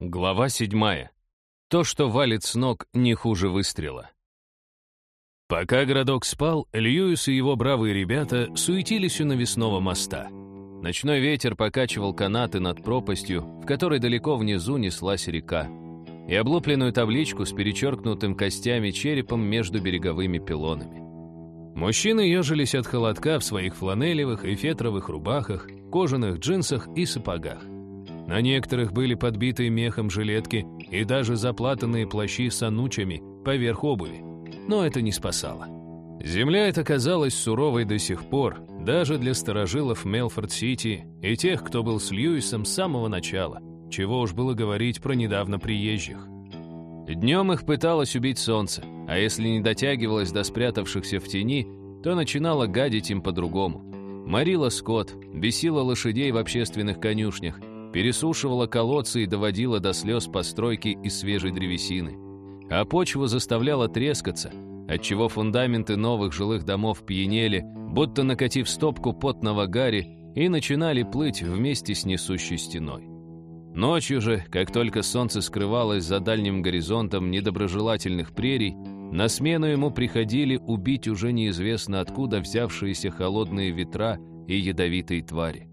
Глава седьмая. То, что валит с ног, не хуже выстрела. Пока городок спал, Льюис и его бравые ребята суетились у навесного моста. Ночной ветер покачивал канаты над пропастью, в которой далеко внизу неслась река, и облупленную табличку с перечеркнутым костями черепом между береговыми пилонами. Мужчины ежились от холодка в своих фланелевых и фетровых рубахах, кожаных джинсах и сапогах. На некоторых были подбитые мехом жилетки и даже заплатанные плащи с онучами поверх обуви. Но это не спасало. Земля эта казалась суровой до сих пор, даже для старожилов Мелфорд-Сити и тех, кто был с Льюисом с самого начала, чего уж было говорить про недавно приезжих. Днем их пыталось убить солнце, а если не дотягивалось до спрятавшихся в тени, то начинало гадить им по-другому. Морила скот, бесила лошадей в общественных конюшнях, пересушивала колодцы и доводила до слез постройки из свежей древесины. А почву заставляла трескаться, отчего фундаменты новых жилых домов пьянели, будто накатив стопку потного гари, и начинали плыть вместе с несущей стеной. Ночью же, как только солнце скрывалось за дальним горизонтом недоброжелательных прерий, на смену ему приходили убить уже неизвестно откуда взявшиеся холодные ветра и ядовитые твари.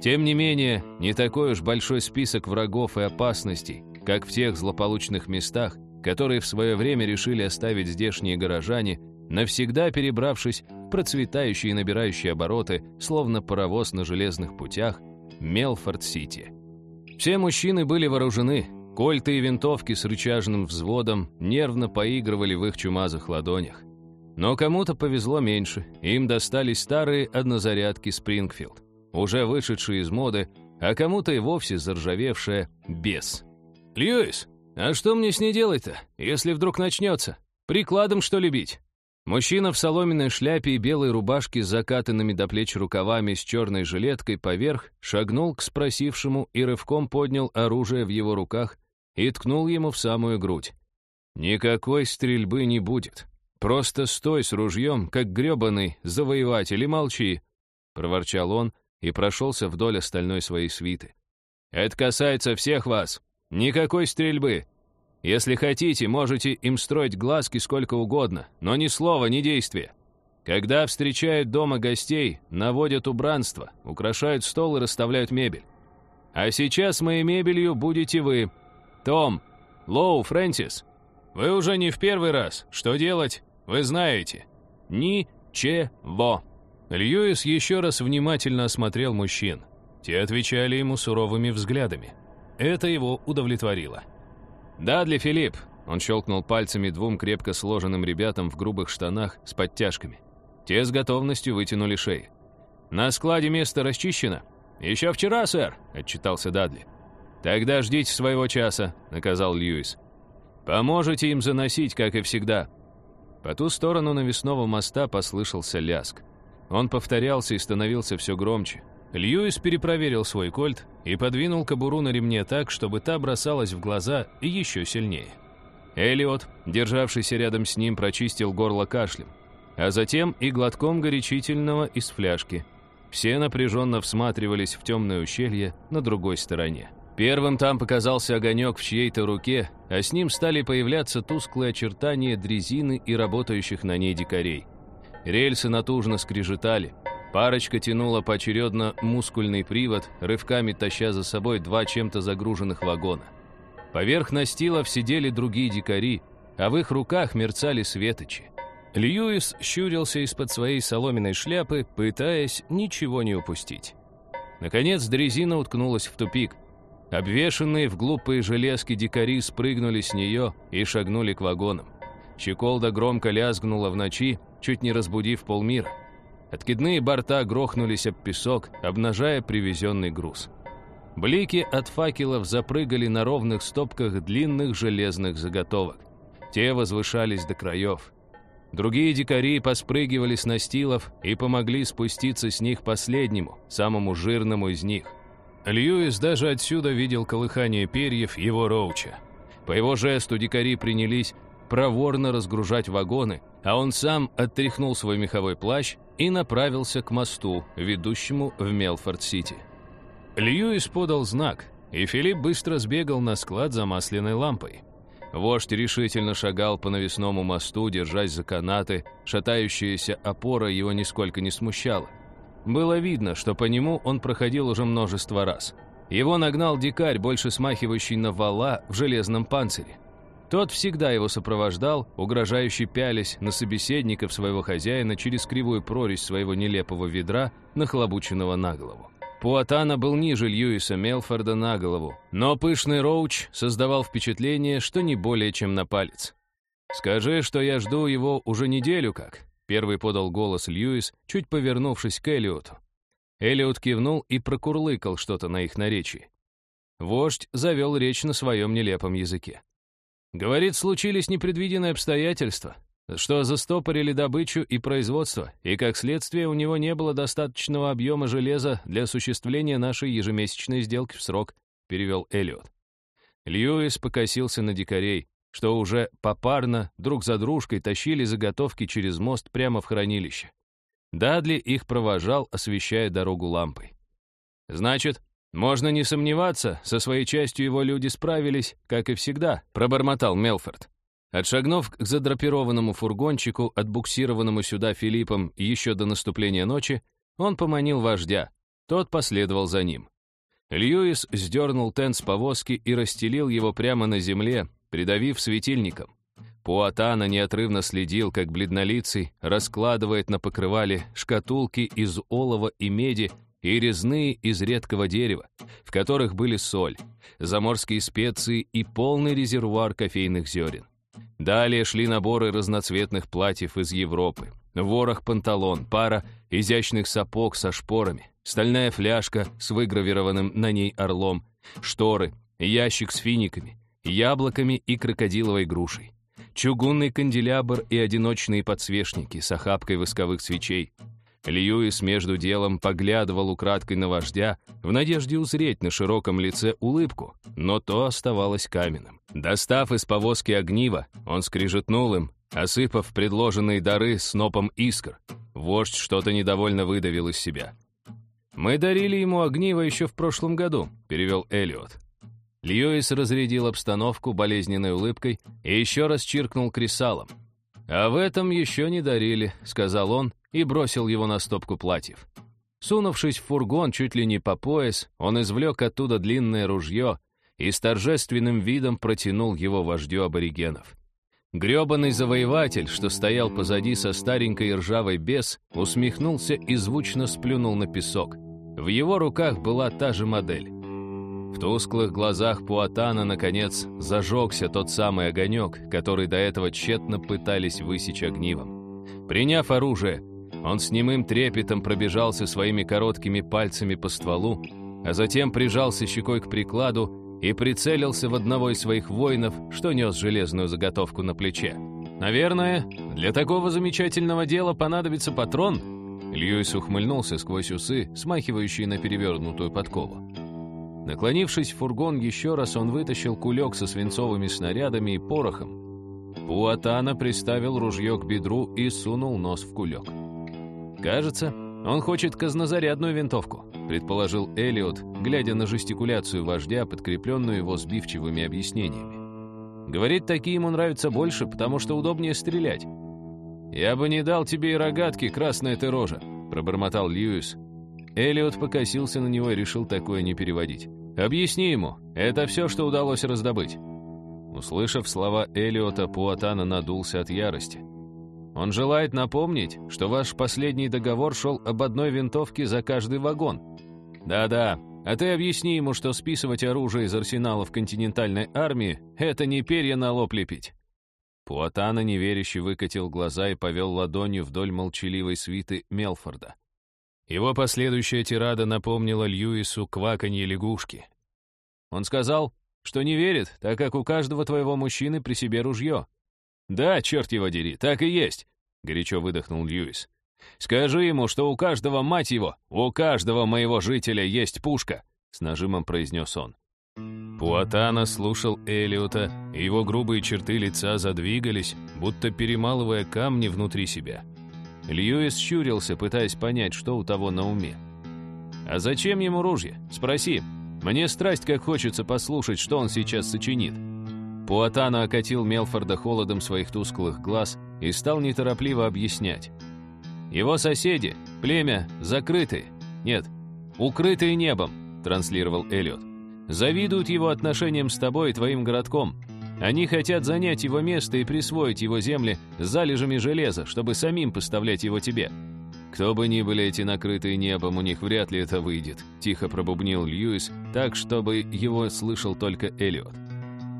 Тем не менее, не такой уж большой список врагов и опасностей, как в тех злополучных местах, которые в свое время решили оставить здешние горожане, навсегда перебравшись в процветающие и набирающие обороты, словно паровоз на железных путях, Мелфорд-Сити. Все мужчины были вооружены, кольты и винтовки с рычажным взводом нервно поигрывали в их чумазых ладонях. Но кому-то повезло меньше, им достались старые однозарядки Спрингфилд уже вышедшая из моды, а кому-то и вовсе заржавевшая без. «Льюис, а что мне с ней делать-то, если вдруг начнется? Прикладом, что ли, бить?» Мужчина в соломенной шляпе и белой рубашке с закатанными до плеч рукавами с черной жилеткой поверх шагнул к спросившему и рывком поднял оружие в его руках и ткнул ему в самую грудь. «Никакой стрельбы не будет. Просто стой с ружьем, как гребаный завоеватель, и молчи», — проворчал он, и прошелся вдоль остальной своей свиты. «Это касается всех вас. Никакой стрельбы. Если хотите, можете им строить глазки сколько угодно, но ни слова, ни действия. Когда встречают дома гостей, наводят убранство, украшают стол и расставляют мебель. А сейчас моей мебелью будете вы. Том, Лоу, Фрэнсис. Вы уже не в первый раз. Что делать, вы знаете. Ничего. Льюис еще раз внимательно осмотрел мужчин. Те отвечали ему суровыми взглядами. Это его удовлетворило. «Дадли, Филипп!» Он щелкнул пальцами двум крепко сложенным ребятам в грубых штанах с подтяжками. Те с готовностью вытянули шеи. «На складе место расчищено?» «Еще вчера, сэр», — отчитался Дадли. «Тогда ждите своего часа», — наказал Льюис. «Поможете им заносить, как и всегда». По ту сторону навесного моста послышался ляск. Он повторялся и становился все громче. Льюис перепроверил свой кольт и подвинул кобуру на ремне так, чтобы та бросалась в глаза и еще сильнее. Элиот, державшийся рядом с ним, прочистил горло кашлем, а затем и глотком горячительного из фляжки. Все напряженно всматривались в темное ущелье на другой стороне. Первым там показался огонек в чьей-то руке, а с ним стали появляться тусклые очертания дрезины и работающих на ней дикарей. Рельсы натужно скрежетали. Парочка тянула поочередно мускульный привод, рывками таща за собой два чем-то загруженных вагона. Поверх настилов сидели другие дикари, а в их руках мерцали светочи. Льюис щурился из-под своей соломенной шляпы, пытаясь ничего не упустить. Наконец дрезина уткнулась в тупик. Обвешанные в глупые железки дикари спрыгнули с нее и шагнули к вагонам. Щеколда громко лязгнула в ночи, чуть не разбудив полмира. Откидные борта грохнулись об песок, обнажая привезенный груз. Блики от факелов запрыгали на ровных стопках длинных железных заготовок. Те возвышались до краев. Другие дикари поспрыгивали с настилов и помогли спуститься с них последнему, самому жирному из них. Льюис даже отсюда видел колыхание перьев его роуча. По его жесту дикари принялись проворно разгружать вагоны, а он сам оттряхнул свой меховой плащ и направился к мосту, ведущему в Мелфорд-Сити. Льюис подал знак, и Филипп быстро сбегал на склад за масляной лампой. Вождь решительно шагал по навесному мосту, держась за канаты, шатающаяся опора его нисколько не смущала. Было видно, что по нему он проходил уже множество раз. Его нагнал дикарь, больше смахивающий на вала в железном панцире. Тот всегда его сопровождал, угрожающий пялись на собеседников своего хозяина через кривую прорезь своего нелепого ведра, нахлобученного на голову. Пуатана был ниже Льюиса Мелфорда на голову, но пышный роуч создавал впечатление, что не более чем на палец. «Скажи, что я жду его уже неделю как», — первый подал голос Льюис, чуть повернувшись к Элиоту. Элиот кивнул и прокурлыкал что-то на их наречии. Вождь завел речь на своем нелепом языке. Говорит, случились непредвиденные обстоятельства, что застопорили добычу и производство, и как следствие у него не было достаточного объема железа для осуществления нашей ежемесячной сделки в срок, перевел Эллиот. Льюис покосился на дикарей, что уже попарно, друг за дружкой, тащили заготовки через мост прямо в хранилище. Дадли их провожал, освещая дорогу лампой. «Значит, можно не сомневаться, со своей частью его люди справились, как и всегда», пробормотал Мелфорд. Отшагнув к задрапированному фургончику, отбуксированному сюда Филиппом еще до наступления ночи, он поманил вождя. Тот последовал за ним. Льюис сдернул тент с повозки и расстелил его прямо на земле, придавив светильником. Пуатана неотрывно следил, как бледнолицый раскладывает на покрывале шкатулки из олова и меди и резные из редкого дерева, в которых были соль, заморские специи и полный резервуар кофейных зерен. Далее шли наборы разноцветных платьев из Европы, ворох панталон, пара изящных сапог со шпорами, стальная фляжка с выгравированным на ней орлом, шторы, ящик с финиками, яблоками и крокодиловой грушей, чугунный канделябр и одиночные подсвечники с охапкой восковых свечей, Льюис между делом поглядывал украдкой на вождя в надежде узреть на широком лице улыбку, но то оставалось каменным. Достав из повозки огнива, он скрижетнул им, осыпав предложенные дары снопом искр. Вождь что-то недовольно выдавил из себя. «Мы дарили ему огниво еще в прошлом году», — перевел Эллиот. Льюис разрядил обстановку болезненной улыбкой и еще раз чиркнул кресалом. «А в этом еще не дарили», — сказал он, и бросил его на стопку платьев. Сунувшись в фургон чуть ли не по пояс, он извлек оттуда длинное ружье и с торжественным видом протянул его вождю аборигенов. Грёбаный завоеватель, что стоял позади со старенькой ржавой бес, усмехнулся и звучно сплюнул на песок. В его руках была та же модель. В тусклых глазах Пуатана, наконец, зажегся тот самый огонек, который до этого тщетно пытались высечь огнивом. Приняв оружие, он с немым трепетом пробежался своими короткими пальцами по стволу, а затем прижался щекой к прикладу и прицелился в одного из своих воинов, что нес железную заготовку на плече. «Наверное, для такого замечательного дела понадобится патрон?» Льюис ухмыльнулся сквозь усы, смахивающие на перевернутую подкову. Наклонившись в фургон еще раз, он вытащил кулек со свинцовыми снарядами и порохом. Пуатана приставил ружье к бедру и сунул нос в кулек. «Кажется, он хочет казнозарядную винтовку», предположил Элиот, глядя на жестикуляцию вождя, подкрепленную его сбивчивыми объяснениями. «Говорит, такие ему нравятся больше, потому что удобнее стрелять». «Я бы не дал тебе и рогатки, красная ты рожа», пробормотал Льюис. Элиот покосился на него и решил такое не переводить. «Объясни ему, это все, что удалось раздобыть». Услышав слова Элиота, Пуатана надулся от ярости. Он желает напомнить, что ваш последний договор шел об одной винтовке за каждый вагон. Да-да, а ты объясни ему, что списывать оружие из арсеналов континентальной армии — это не перья на лоб лепить». Пуатана неверяще выкатил глаза и повел ладонью вдоль молчаливой свиты Мелфорда. Его последующая тирада напомнила Льюису кваканье лягушки. Он сказал, что не верит, так как у каждого твоего мужчины при себе ружье. «Да, черт его дери, так и есть», — горячо выдохнул Льюис. «Скажи ему, что у каждого, мать его, у каждого моего жителя есть пушка», — с нажимом произнес он. Пуатана слушал Элиота, и его грубые черты лица задвигались, будто перемалывая камни внутри себя. Льюис щурился, пытаясь понять, что у того на уме. «А зачем ему ружье? Спроси. Мне страсть как хочется послушать, что он сейчас сочинит». Пуатана окатил Мелфорда холодом своих тусклых глаз и стал неторопливо объяснять. «Его соседи, племя, закрытые, нет, укрытые небом», транслировал Эллиот. «Завидуют его отношениям с тобой и твоим городком. Они хотят занять его место и присвоить его земли залежами железа, чтобы самим поставлять его тебе. Кто бы ни были эти накрытые небом, у них вряд ли это выйдет», тихо пробубнил Льюис, так, чтобы его слышал только Эллиот.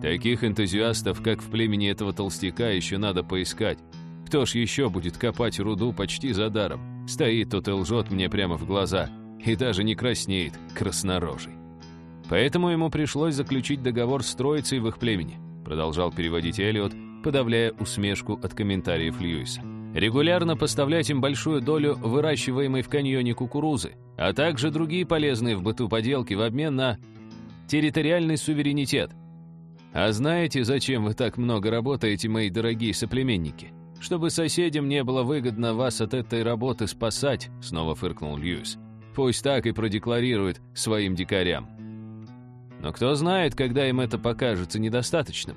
Таких энтузиастов, как в племени этого толстяка, еще надо поискать. Кто ж еще будет копать руду почти за даром? Стоит тут и лжет мне прямо в глаза. И даже не краснеет, краснорожий. Поэтому ему пришлось заключить договор с троицей в их племени, продолжал переводить Эллиот, подавляя усмешку от комментариев Льюиса. Регулярно поставлять им большую долю выращиваемой в каньоне кукурузы, а также другие полезные в быту поделки в обмен на территориальный суверенитет – «А знаете, зачем вы так много работаете, мои дорогие соплеменники? Чтобы соседям не было выгодно вас от этой работы спасать», — снова фыркнул Льюис. «Пусть так и продекларируют своим дикарям». Но кто знает, когда им это покажется недостаточным.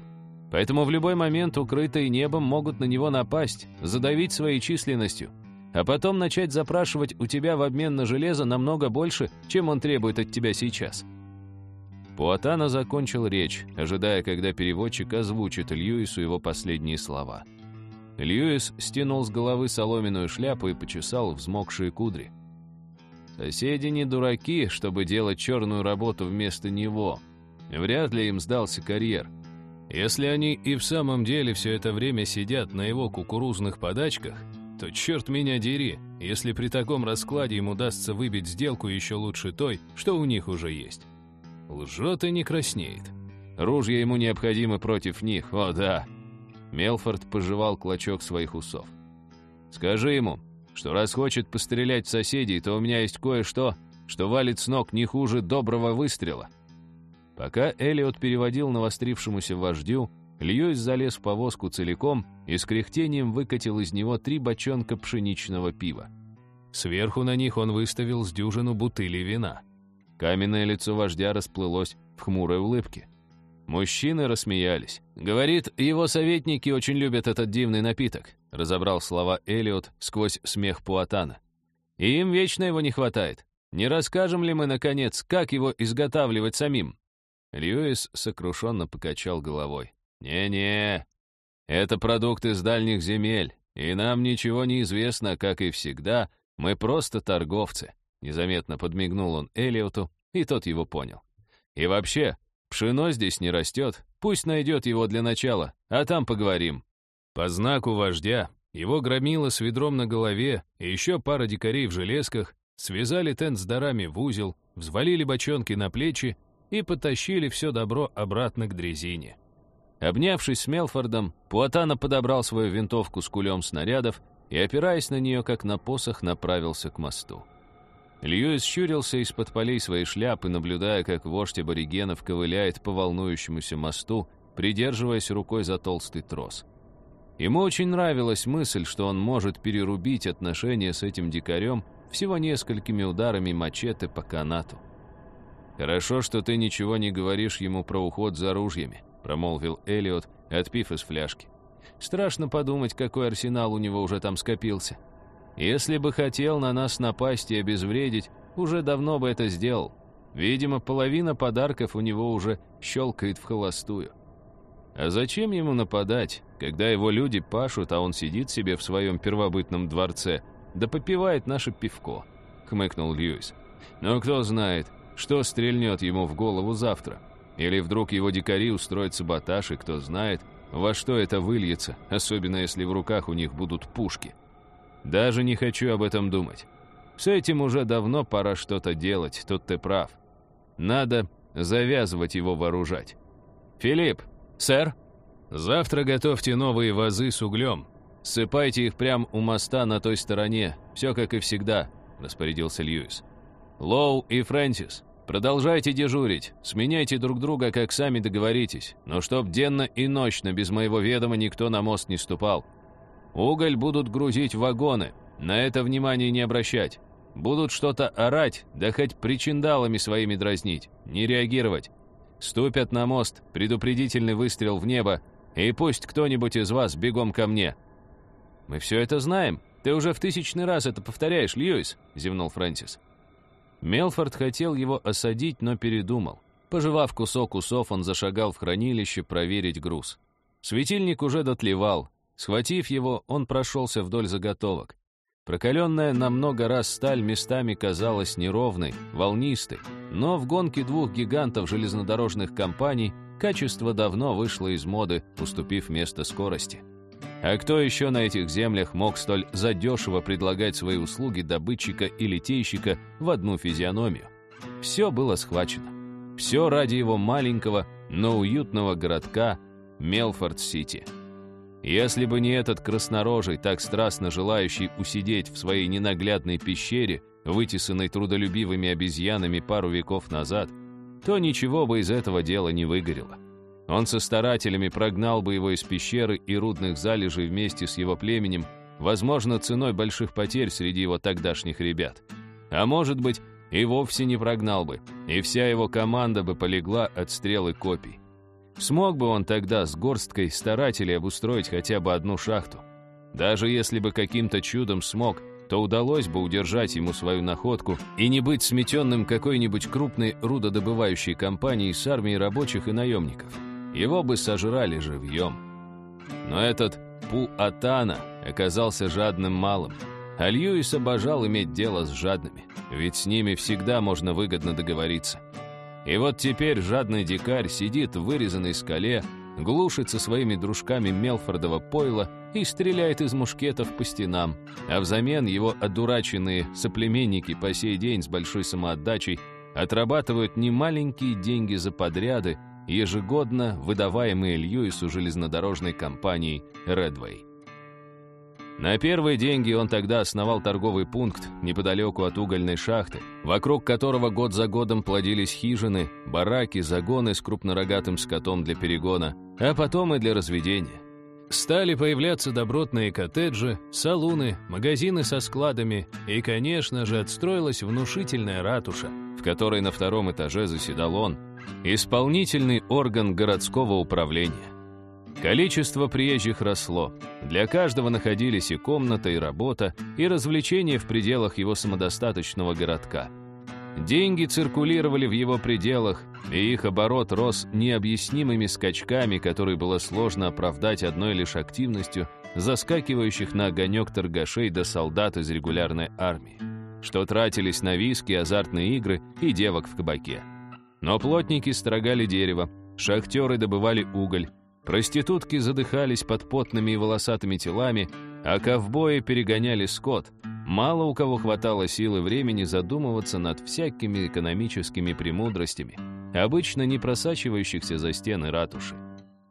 Поэтому в любой момент укрытые небом могут на него напасть, задавить своей численностью, а потом начать запрашивать у тебя в обмен на железо намного больше, чем он требует от тебя сейчас. Пуатана закончил речь, ожидая, когда переводчик озвучит Льюису его последние слова. Льюис стянул с головы соломенную шляпу и почесал взмокшие кудри. Соседи не дураки, чтобы делать черную работу вместо него. Вряд ли им сдался карьер. Если они и в самом деле все это время сидят на его кукурузных подачках, то черт меня дери, если при таком раскладе им удастся выбить сделку еще лучше той, что у них уже есть. Лжет и не краснеет. Ружья ему необходимы против них, о да. Мелфорд пожевал клочок своих усов. Скажи ему, что раз хочет пострелять в соседей, то у меня есть кое-что, что валит с ног не хуже доброго выстрела. Пока Элиот переводил навострившемуся вождю, Льюис залез в повозку целиком и с кряхтением выкатил из него три бочонка пшеничного пива. Сверху на них он выставил с дюжину бутылей вина. Каменное лицо вождя расплылось в хмурой улыбке. Мужчины рассмеялись. «Говорит, его советники очень любят этот дивный напиток», разобрал слова Элиот сквозь смех Пуатана. «И им вечно его не хватает. Не расскажем ли мы, наконец, как его изготавливать самим?» Льюис сокрушенно покачал головой. «Не-не, это продукт из дальних земель, и нам ничего не известно, как и всегда, мы просто торговцы. Незаметно подмигнул он Элиоту, и тот его понял. И вообще, пшено здесь не растет, пусть найдет его для начала, а там поговорим. По знаку вождя его громило с ведром на голове и еще пара дикарей в железках связали тент с дарами в узел, взвалили бочонки на плечи и потащили все добро обратно к дрезине. Обнявшись с Мелфордом, Пуатана подобрал свою винтовку с кулем снарядов и, опираясь на нее, как на посох, направился к мосту. Льюис щурился из-под полей своей шляпы, наблюдая, как вождь аборигенов ковыляет по волнующемуся мосту, придерживаясь рукой за толстый трос. Ему очень нравилась мысль, что он может перерубить отношения с этим дикарем всего несколькими ударами мачете по канату. «Хорошо, что ты ничего не говоришь ему про уход за ружьями», промолвил Элиот, отпив из фляжки. «Страшно подумать, какой арсенал у него уже там скопился». Если бы хотел на нас напасть и обезвредить, уже давно бы это сделал. Видимо, половина подарков у него уже щелкает в холостую. А зачем ему нападать, когда его люди пашут, а он сидит себе в своем первобытном дворце, да попивает наше пивко?» — хмыкнул Льюис. «Но кто знает, что стрельнет ему в голову завтра. Или вдруг его дикари устроят саботаж, и кто знает, во что это выльется, особенно если в руках у них будут пушки». Даже не хочу об этом думать. С этим уже давно пора что-то делать, тут ты прав. Надо завязывать его вооружать. Филипп, сэр, завтра готовьте новые вазы с углем. Сыпайте их прямо у моста на той стороне, все как и всегда, распорядился Льюис. Лоу и Фрэнсис, продолжайте дежурить, сменяйте друг друга, как сами договоритесь, но чтоб денно и ночно без моего ведома никто на мост не ступал. Уголь будут грузить в вагоны. На это внимание не обращать. Будут что-то орать, да хоть причиндалами своими дразнить. Не реагировать. Ступят на мост, предупредительный выстрел в небо, и пусть кто-нибудь из вас бегом ко мне». «Мы все это знаем. Ты уже в тысячный раз это повторяешь, Льюис», — зевнул Фрэнсис. Мелфорд хотел его осадить, но передумал. Пожевав кусок усов, он зашагал в хранилище проверить груз. Светильник уже дотлевал. Схватив его, он прошелся вдоль заготовок. Прокаленная на много раз сталь местами казалась неровной, волнистой, но в гонке двух гигантов железнодорожных компаний качество давно вышло из моды, уступив место скорости. А кто еще на этих землях мог столь задешево предлагать свои услуги добытчика и литейщика в одну физиономию? Все было схвачено. Все ради его маленького, но уютного городка Мелфорд-Сити. Если бы не этот краснорожий, так страстно желающий усидеть в своей ненаглядной пещере, вытесанной трудолюбивыми обезьянами пару веков назад, то ничего бы из этого дела не выгорело. Он со старателями прогнал бы его из пещеры и рудных залежей вместе с его племенем, возможно, ценой больших потерь среди его тогдашних ребят. А может быть, и вовсе не прогнал бы, и вся его команда бы полегла от стрелы копий. Смог бы он тогда с горсткой старателей обустроить хотя бы одну шахту. Даже если бы каким-то чудом смог, то удалось бы удержать ему свою находку и не быть сметенным какой-нибудь крупной рудодобывающей компанией с армией рабочих и наемников. Его бы сожрали живьем. Но этот Пу-Атана оказался жадным малым. А Льюис обожал иметь дело с жадными, ведь с ними всегда можно выгодно договориться. И вот теперь жадный дикарь сидит в вырезанной скале, глушится своими дружками Мелфордова пойла и стреляет из мушкетов по стенам, а взамен его одураченные соплеменники по сей день с большой самоотдачей отрабатывают немаленькие деньги за подряды, ежегодно выдаваемые Льюису железнодорожной компанией «Редвей». На первые деньги он тогда основал торговый пункт неподалеку от угольной шахты, вокруг которого год за годом плодились хижины, бараки, загоны с крупнорогатым скотом для перегона, а потом и для разведения. Стали появляться добротные коттеджи, салуны, магазины со складами, и, конечно же, отстроилась внушительная ратуша, в которой на втором этаже заседал он, исполнительный орган городского управления. Количество приезжих росло. Для каждого находились и комната, и работа, и развлечения в пределах его самодостаточного городка. Деньги циркулировали в его пределах, и их оборот рос необъяснимыми скачками, которые было сложно оправдать одной лишь активностью заскакивающих на огонек торгашей до солдат из регулярной армии, что тратились на виски, азартные игры и девок в кабаке. Но плотники строгали дерево, шахтеры добывали уголь, Проститутки задыхались под потными и волосатыми телами, а ковбои перегоняли скот. Мало у кого хватало силы времени задумываться над всякими экономическими премудростями, обычно не просачивающихся за стены ратуши.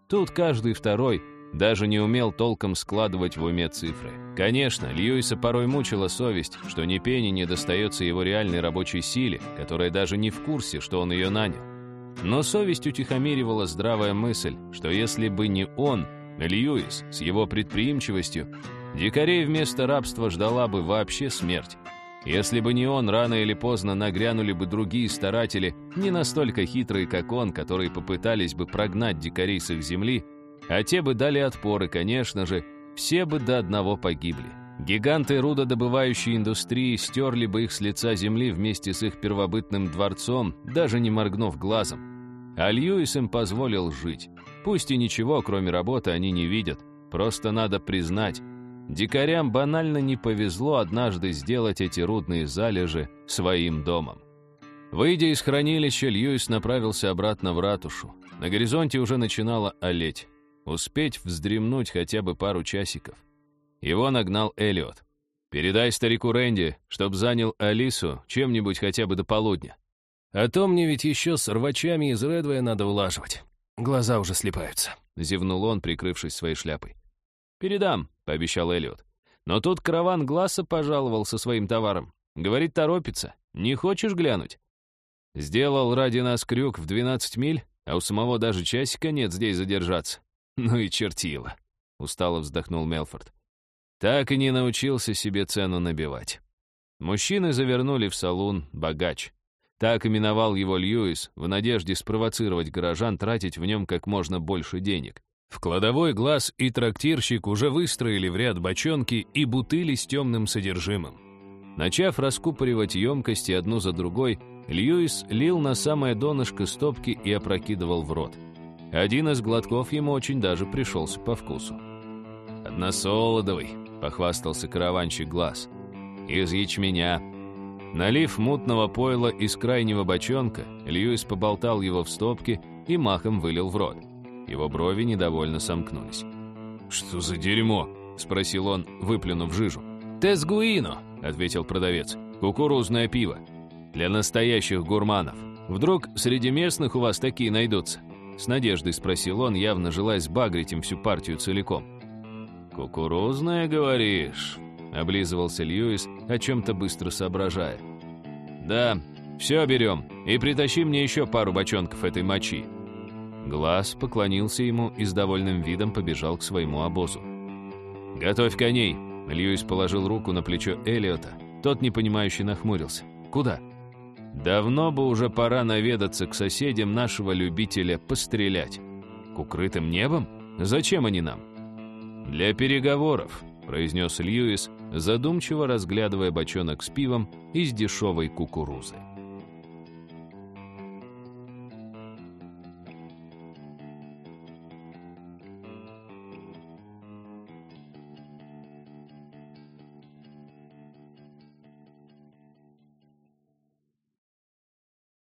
Тут каждый второй даже не умел толком складывать в уме цифры. Конечно, Льюиса порой мучила совесть, что ни пени не достается его реальной рабочей силе, которая даже не в курсе, что он ее нанял. Но совесть утихомиривала здравая мысль, что если бы не он, Льюис, с его предприимчивостью, дикарей вместо рабства ждала бы вообще смерть. Если бы не он, рано или поздно нагрянули бы другие старатели, не настолько хитрые, как он, которые попытались бы прогнать дикарей с их земли, а те бы дали отпор, и, конечно же, все бы до одного погибли. Гиганты рудодобывающей индустрии стерли бы их с лица земли вместе с их первобытным дворцом, даже не моргнув глазом. А Льюис им позволил жить. Пусть и ничего, кроме работы, они не видят. Просто надо признать, дикарям банально не повезло однажды сделать эти рудные залежи своим домом. Выйдя из хранилища, Льюис направился обратно в ратушу. На горизонте уже начинало олеть. Успеть вздремнуть хотя бы пару часиков. Его нагнал Элиот. «Передай старику Рэнди, чтоб занял Алису чем-нибудь хотя бы до полудня. А то мне ведь еще с рвачами из Редвея надо улаживать. Глаза уже слепаются», — зевнул он, прикрывшись своей шляпой. «Передам», — пообещал Элиот. «Но тут караван Гласса пожаловал со своим товаром. Говорит, торопится. Не хочешь глянуть?» «Сделал ради нас крюк в 12 миль, а у самого даже часика нет здесь задержаться. Ну и чертило», — устало вздохнул Мелфорд. Так и не научился себе цену набивать. Мужчины завернули в салун «Богач». Так именовал его Льюис в надежде спровоцировать горожан тратить в нем как можно больше денег. В кладовой глаз и трактирщик уже выстроили в ряд бочонки и бутыли с темным содержимым. Начав раскупоривать емкости одну за другой, Льюис лил на самое донышко стопки и опрокидывал в рот. Один из глотков ему очень даже пришелся по вкусу. «Односолодовый», — похвастался караванщик глаз. «Из ячменя». Налив мутного пойла из крайнего бочонка, Льюис поболтал его в стопке и махом вылил в рот. Его брови недовольно сомкнулись. «Что за дерьмо?» — спросил он, выплюнув жижу. «Тесгуино», — ответил продавец. «Кукурузное пиво. Для настоящих гурманов. Вдруг среди местных у вас такие найдутся?» С надеждой спросил он, явно желая сбагрить им всю партию целиком. «Кукурузное, говоришь?» — облизывался Льюис, о чем-то быстро соображая. «Да, все берем, и притащи мне еще пару бочонков этой мочи». Глаз поклонился ему и с довольным видом побежал к своему обозу. «Готовь коней!» Льюис положил руку на плечо Элиота. Тот, непонимающе, нахмурился. «Куда?» «Давно бы уже пора наведаться к соседям нашего любителя пострелять. К укрытым небом? Зачем они нам?» «Для переговоров», — произнес Льюис, задумчиво разглядывая бочонок с пивом из дешевой кукурузы.